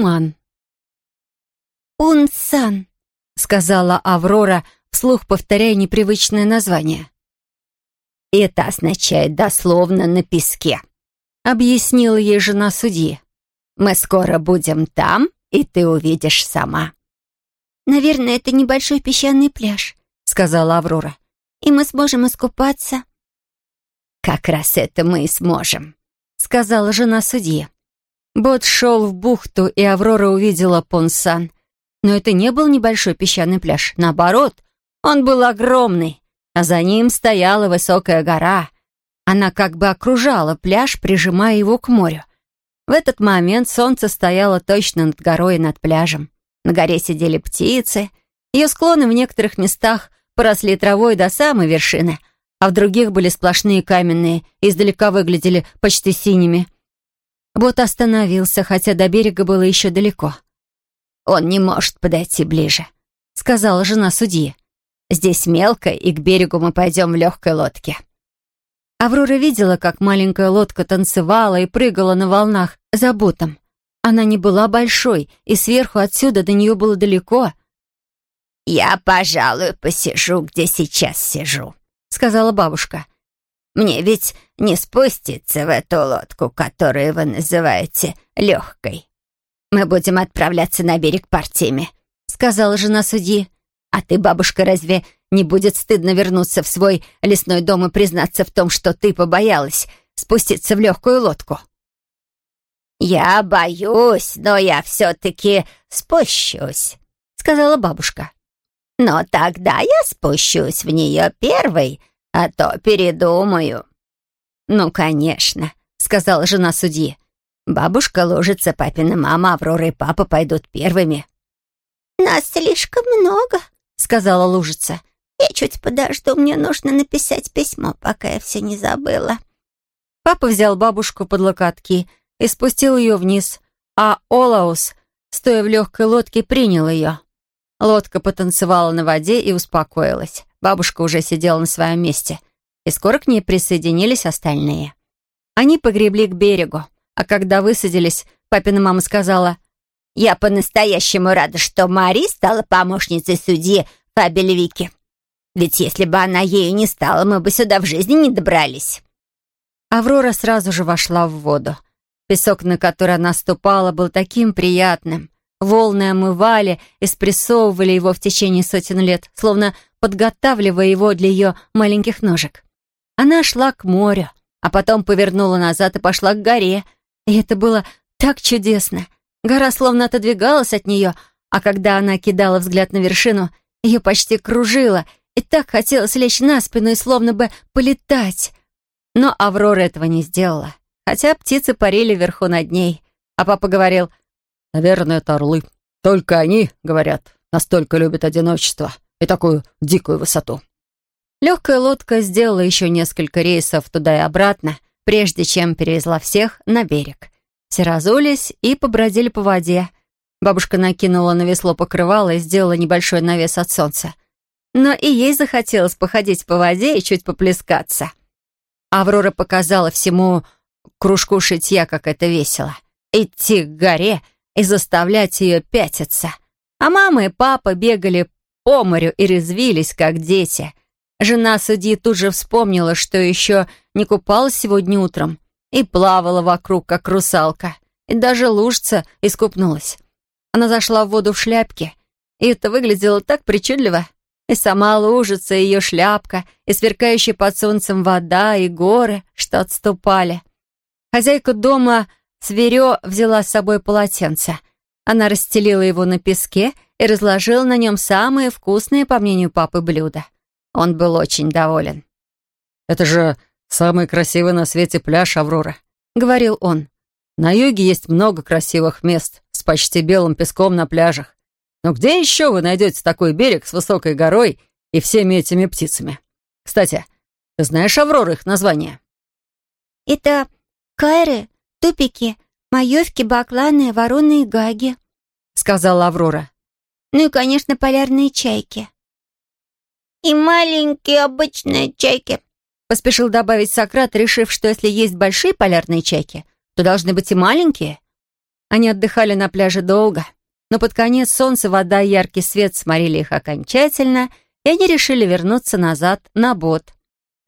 Туман. «Унсан», — сказала Аврора, вслух повторяя непривычное название. «Это означает дословно «на песке», — объяснила ей жена судьи. «Мы скоро будем там, и ты увидишь сама». «Наверное, это небольшой песчаный пляж», — сказала Аврора. «И мы сможем искупаться». «Как раз это мы и сможем», — сказала жена судьи. Бот шел в бухту, и Аврора увидела Понсан. Но это не был небольшой песчаный пляж. Наоборот, он был огромный, а за ним стояла высокая гора. Она как бы окружала пляж, прижимая его к морю. В этот момент солнце стояло точно над горой и над пляжем. На горе сидели птицы. Ее склоны в некоторых местах поросли травой до самой вершины, а в других были сплошные каменные, издалека выглядели почти синими. Бот остановился, хотя до берега было еще далеко. «Он не может подойти ближе», — сказала жена судьи. «Здесь мелко, и к берегу мы пойдем в легкой лодке». Аврора видела, как маленькая лодка танцевала и прыгала на волнах за ботом. Она не была большой, и сверху отсюда до нее было далеко. «Я, пожалуй, посижу, где сейчас сижу», — сказала бабушка. «Мне ведь не спуститься в эту лодку, которую вы называете легкой. Мы будем отправляться на берег партиями», — сказала жена судьи. «А ты, бабушка, разве не будет стыдно вернуться в свой лесной дом и признаться в том, что ты побоялась спуститься в легкую лодку?» «Я боюсь, но я все-таки спущусь», — сказала бабушка. «Но тогда я спущусь в нее первой, а то передумаю». «Ну, конечно», — сказала жена судьи. «Бабушка ложится, папина мама, Аврора и папа пойдут первыми». «Нас слишком много», — сказала лужица. «Я чуть подожду, мне нужно написать письмо, пока я все не забыла». Папа взял бабушку под локотки и спустил ее вниз, а Олаус, стоя в легкой лодке, принял ее. Лодка потанцевала на воде и успокоилась. Бабушка уже сидела на своем месте, и скоро к ней присоединились остальные. Они погребли к берегу, а когда высадились, папина мама сказала, «Я по-настоящему рада, что Мари стала помощницей судьи Фабелевики. Ведь если бы она ею не стала, мы бы сюда в жизни не добрались». Аврора сразу же вошла в воду. Песок, на который она ступала, был таким приятным. Волны омывали и спрессовывали его в течение сотен лет, словно подготавливая его для ее маленьких ножек. Она шла к морю, а потом повернула назад и пошла к горе. И это было так чудесно. Гора словно отодвигалась от нее, а когда она кидала взгляд на вершину, ее почти кружило, и так хотелось лечь на спину и словно бы полетать. Но Аврора этого не сделала хотя птицы парили вверху над ней. А папа говорил, «Наверное, это орлы. Только они, говорят, настолько любят одиночество и такую дикую высоту». Легкая лодка сделала еще несколько рейсов туда и обратно, прежде чем перевезла всех на берег. Все разулись и побродили по воде. Бабушка накинула на весло покрывало и сделала небольшой навес от солнца. Но и ей захотелось походить по воде и чуть поплескаться. Аврора показала всему кружку шитья, как это весело. Идти к горе и заставлять ее пятиться. А мама и папа бегали по и резвились, как дети. Жена судьи тут же вспомнила, что еще не купалась сегодня утром и плавала вокруг, как русалка. И даже лужца искупнулась. Она зашла в воду в шляпке, и это выглядело так причудливо. И сама лужица, и ее шляпка, и сверкающая под солнцем вода, и горы, что отступали. Хозяйка дома Сверё взяла с собой полотенце. Она расстелила его на песке и разложила на нем самые вкусные, по мнению папы, блюда. Он был очень доволен. «Это же самый красивый на свете пляж, Аврора», — говорил он. «На юге есть много красивых мест с почти белым песком на пляжах. Но где еще вы найдете такой берег с высокой горой и всеми этими птицами? Кстати, ты знаешь, Аврора, их название?» «Это Кайры, тупики, маевки, бакланы, вороны и гаги», — сказала Аврора. «Ну и, конечно, полярные чайки». «И маленькие обычные чайки», — поспешил добавить Сократ, решив, что если есть большие полярные чайки, то должны быть и маленькие. Они отдыхали на пляже долго, но под конец солнце, вода и яркий свет сморили их окончательно, и они решили вернуться назад на бот.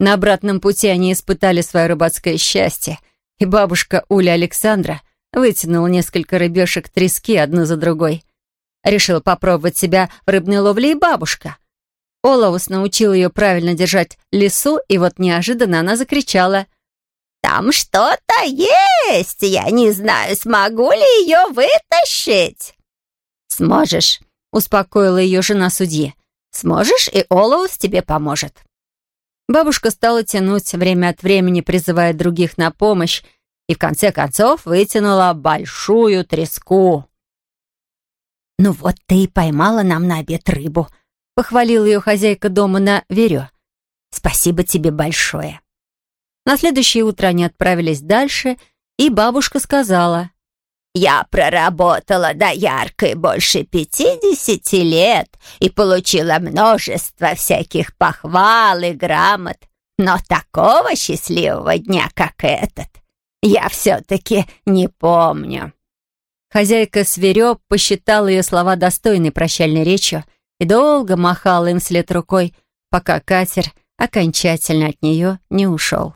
На обратном пути они испытали свое рыбацкое счастье, и бабушка Уля Александра вытянула несколько рыбешек трески одну за другой. Решила попробовать себя в рыбной ловле и бабушка. Олаус научил ее правильно держать лесу, и вот неожиданно она закричала. «Там что-то есть! Я не знаю, смогу ли ее вытащить!» «Сможешь», — успокоила ее жена судьи. «Сможешь, и Олаус тебе поможет». Бабушка стала тянуть, время от времени призывая других на помощь, и в конце концов вытянула большую треску. «Ну вот ты и поймала нам на обед рыбу», — похвалила ее хозяйка дома на верё. «Спасибо тебе большое». На следующее утро они отправились дальше, и бабушка сказала. «Я проработала до яркой больше пятидесяти лет и получила множество всяких похвал и грамот, но такого счастливого дня, как этот, я все-таки не помню». Хозяйка Сверёб посчитала ее слова достойной прощальной речью и долго махала им вслед рукой, пока катер окончательно от нее не ушел.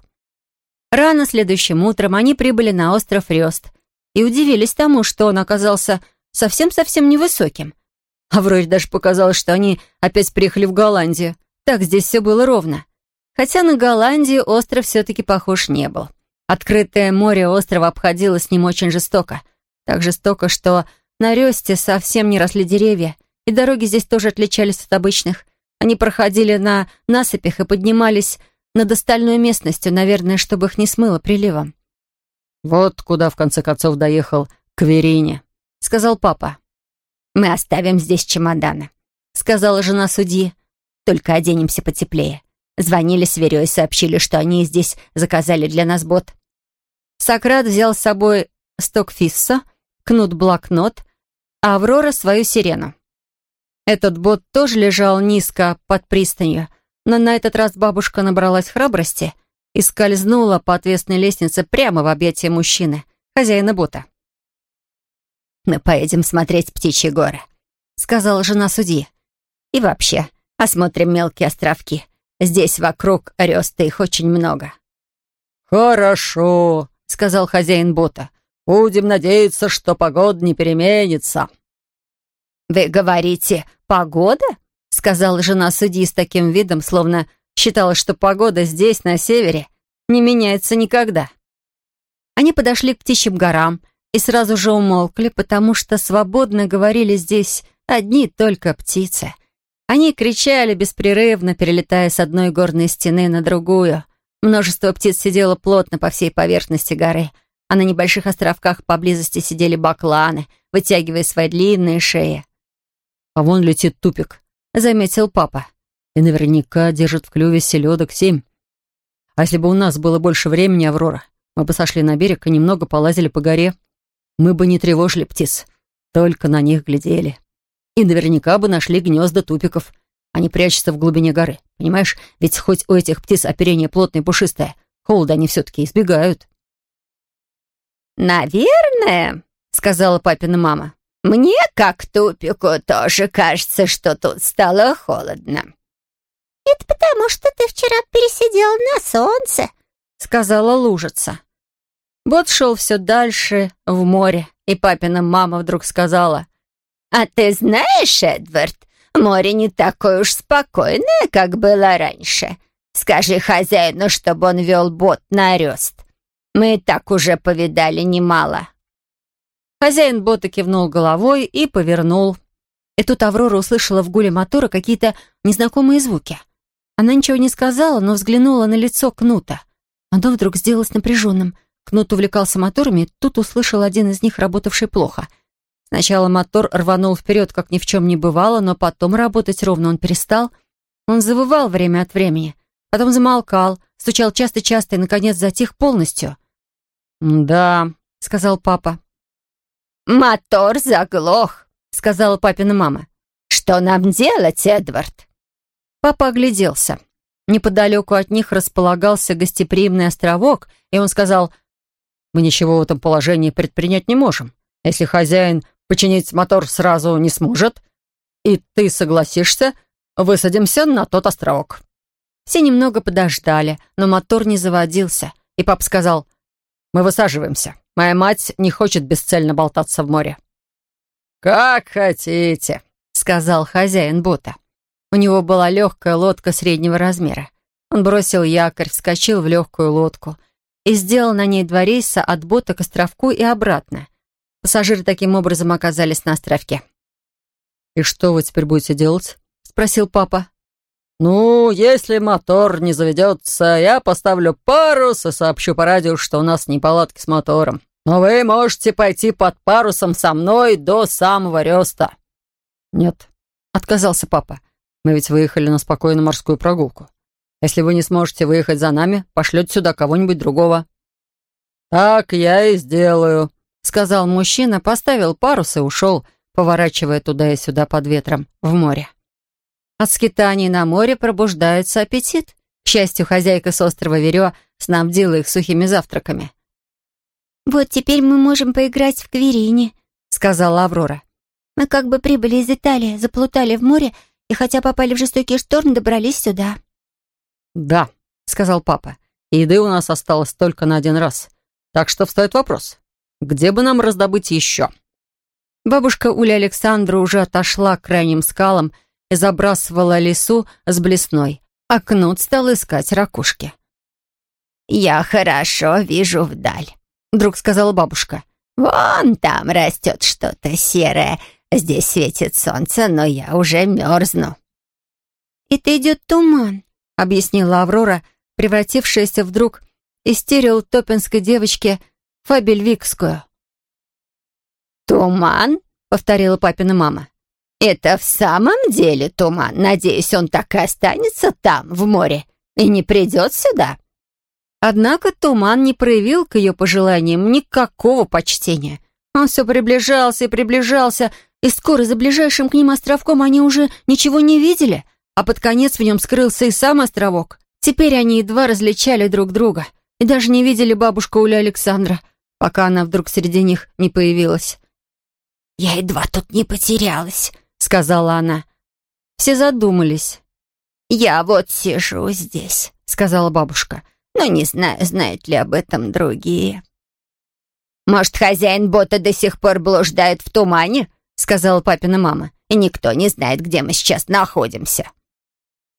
Рано следующим утром они прибыли на остров Рёст и удивились тому, что он оказался совсем-совсем невысоким. А вроде даже показалось, что они опять приехали в Голландию. Так здесь все было ровно. Хотя на Голландию остров все-таки похож не был. Открытое море острова обходило с ним очень жестоко — так жестоко, что на Рёсте совсем не росли деревья, и дороги здесь тоже отличались от обычных. Они проходили на насыпях и поднимались над остальной местностью, наверное, чтобы их не смыло приливом. «Вот куда, в конце концов, доехал Кверине», — сказал папа. «Мы оставим здесь чемоданы», — сказала жена судьи. «Только оденемся потеплее». Звонили с Верё и сообщили, что они здесь заказали для нас бот. Сократ взял с собой стокфисса, Кнут-блокнот, а Аврора свою сирену. Этот бот тоже лежал низко под пристанью, но на этот раз бабушка набралась храбрости и скользнула по отвесной лестнице прямо в объятия мужчины, хозяина бота. «Мы поедем смотреть птичьи горы», — сказала жена судьи. «И вообще, осмотрим мелкие островки. Здесь вокруг Рёста их очень много». «Хорошо», — сказал хозяин бота. Будем надеяться, что погода не переменится». «Вы говорите, погода?» — сказала жена судьи с таким видом, словно считала, что погода здесь, на севере, не меняется никогда. Они подошли к птичьим горам и сразу же умолкли, потому что свободно говорили здесь одни только птицы. Они кричали беспрерывно, перелетая с одной горной стены на другую. Множество птиц сидело плотно по всей поверхности горы — а на небольших островках поблизости сидели бакланы, вытягивая свои длинные шеи. «А вон летит тупик», — заметил папа. «И наверняка держит в клюве селедок семь. А если бы у нас было больше времени, Аврора, мы бы сошли на берег и немного полазили по горе. Мы бы не тревожили птиц, только на них глядели. И наверняка бы нашли гнезда тупиков. Они прячутся в глубине горы. Понимаешь, ведь хоть у этих птиц оперение плотное и пушистое, холода они все-таки избегают». «Наверное», — сказала папина мама. «Мне, как тупику, тоже кажется, что тут стало холодно». «Это потому, что ты вчера пересидел на солнце», — сказала лужица. Бот шел все дальше, в море, и папина мама вдруг сказала. «А ты знаешь, Эдвард, море не такое уж спокойное, как было раньше. Скажи хозяину, чтобы он вел бот на рёст. Мы и так уже повидали немало». Хозяин бота кивнул головой и повернул. И тут Аврора услышала в гуле мотора какие-то незнакомые звуки. Она ничего не сказала, но взглянула на лицо Кнута. Оно вдруг сделалось напряженным. Кнут увлекался моторами, тут услышал один из них, работавший плохо. Сначала мотор рванул вперед, как ни в чем не бывало, но потом работать ровно он перестал. Он завывал время от времени, потом замолкал, стучал часто-часто и, наконец, затих полностью. «Да», — сказал папа. «Мотор заглох», — сказала папина мама. «Что нам делать, Эдвард?» Папа огляделся. Неподалеку от них располагался гостеприимный островок, и он сказал, «Мы ничего в этом положении предпринять не можем. Если хозяин починить мотор сразу не сможет, и ты согласишься, высадимся на тот островок». Все немного подождали, но мотор не заводился, и пап сказал, «Мы высаживаемся. Моя мать не хочет бесцельно болтаться в море». «Как хотите», — сказал хозяин бота. У него была легкая лодка среднего размера. Он бросил якорь, вскочил в легкую лодку и сделал на ней два рейса от бота к островку и обратно. Пассажиры таким образом оказались на островке. «И что вы теперь будете делать?» — спросил папа. «Ну, если мотор не заведется, я поставлю парус и сообщу по радио, что у нас неполадки с мотором. Но вы можете пойти под парусом со мной до самого Реста». «Нет», — отказался папа. «Мы ведь выехали на спокойную морскую прогулку. Если вы не сможете выехать за нами, пошлете сюда кого-нибудь другого». «Так я и сделаю», — сказал мужчина, поставил парус и ушел, поворачивая туда и сюда под ветром в море. От скитаний на море пробуждается аппетит. К счастью, хозяйка с острова Верё снабдила их сухими завтраками. «Вот теперь мы можем поиграть в Кверине», — сказала Аврора. «Мы как бы прибыли из Италии, заплутали в море, и хотя попали в жестокий шторм, добрались сюда». «Да», — сказал папа. «Еды у нас осталось только на один раз. Так что встает вопрос, где бы нам раздобыть еще?» Бабушка Уля Александра уже отошла к крайним скалам и забрасывала лесу с блесной, а Кнут стал искать ракушки. «Я хорошо вижу вдаль», — вдруг сказала бабушка. «Вон там растет что-то серое. Здесь светит солнце, но я уже мерзну». «Это идет туман», — объяснила Аврора, превратившаяся вдруг из стереотопинской девочки Фабельвикскую. «Туман?» — повторила папина мама. «Это в самом деле туман. Надеюсь, он так и останется там, в море, и не придет сюда». Однако туман не проявил к ее пожеланиям никакого почтения. Он все приближался и приближался, и скоро за ближайшим к ним островком они уже ничего не видели, а под конец в нем скрылся и сам островок. Теперь они едва различали друг друга и даже не видели бабушку Уля Александра, пока она вдруг среди них не появилась. «Я едва тут не потерялась», — сказала она. Все задумались. «Я вот сижу здесь», — сказала бабушка. «Но не знаю, знают ли об этом другие». «Может, хозяин бота до сих пор блуждает в тумане?» — сказала папина мама. «И никто не знает, где мы сейчас находимся».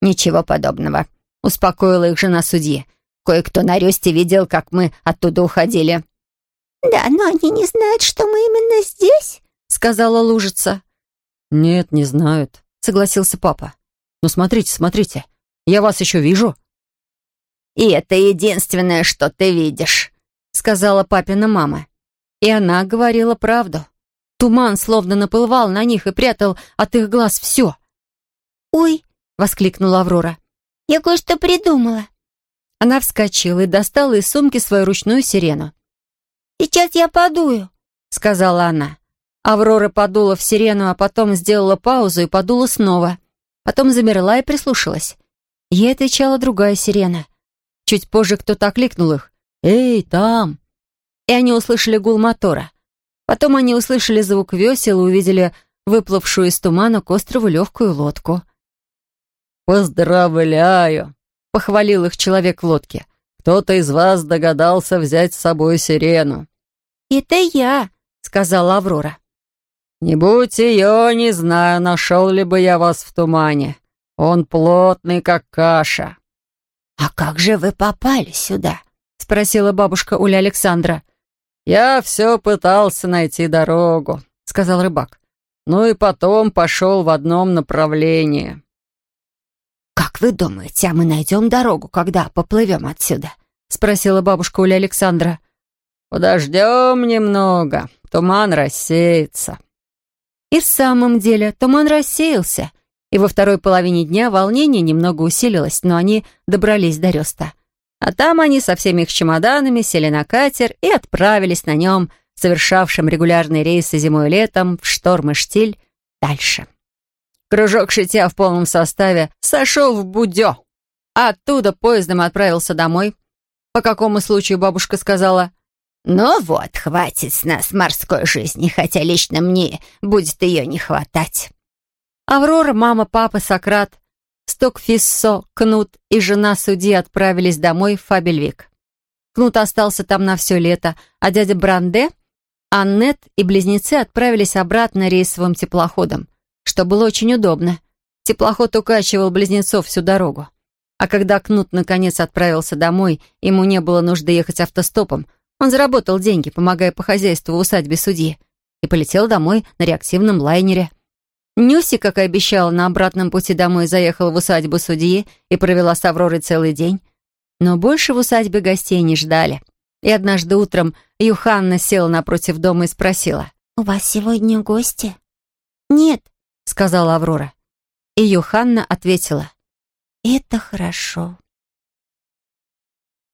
«Ничего подобного», — успокоила их жена судьи. «Кое-кто на рёсте видел, как мы оттуда уходили». «Да, но они не знают, что мы именно здесь», — сказала лужица. «Нет, не знают», — согласился папа. «Но смотрите, смотрите, я вас еще вижу». «И это единственное, что ты видишь», — сказала папина мама. И она говорила правду. Туман словно наплывал на них и прятал от их глаз все. «Ой!» — воскликнула Аврора. «Я кое-что придумала». Она вскочила и достала из сумки свою ручную сирену. «Сейчас я подую», — сказала она. Аврора подула в сирену, а потом сделала паузу и подула снова. Потом замерла и прислушалась. Ей отвечала другая сирена. Чуть позже кто-то окликнул их. «Эй, там!» И они услышали гул мотора. Потом они услышали звук весел и увидели выплывшую из тумана к острову легкую лодку. «Поздравляю!» — похвалил их человек в лодке. «Кто-то из вас догадался взять с собой сирену». «Это я», — сказала Аврора. «Не будь ее, не знаю, нашел ли бы я вас в тумане. Он плотный, как каша». «А как же вы попали сюда?» — спросила бабушка Уля Александра. «Я все пытался найти дорогу», — сказал рыбак. «Ну и потом пошел в одном направлении». «Как вы думаете, а мы найдем дорогу, когда поплывем отсюда?» — спросила бабушка Уля Александра. «Подождем немного, туман рассеется», и в самом деле туман рассеялся, и во второй половине дня волнение немного усилилось, но они добрались до Реста. А там они со всеми их чемоданами сели на катер и отправились на нем, совершавшим регулярные рейсы зимой и летом, в шторм и штиль, дальше. Кружок шитья в полном составе сошел в Будё, оттуда поездом отправился домой. По какому случаю бабушка сказала, «Ну вот, хватит с нас морской жизни, хотя лично мне будет ее не хватать». Аврора, мама, папа, Сократ, Стокфиссо, Кнут и жена судьи отправились домой в Фабельвик. Кнут остался там на все лето, а дядя Бранде, Аннет и близнецы отправились обратно рейсовым теплоходом, что было очень удобно. Теплоход укачивал близнецов всю дорогу. А когда Кнут наконец отправился домой, ему не было нужды ехать автостопом. Он заработал деньги, помогая по хозяйству в усадьбе судьи, и полетел домой на реактивном лайнере. Нюси, как и обещала, на обратном пути домой заехала в усадьбу судьи и провела с Авророй целый день. Но больше в усадьбе гостей не ждали. И однажды утром Юханна села напротив дома и спросила. «У вас сегодня гости?» «Нет», — сказала Аврора. И Юханна ответила. «Это хорошо».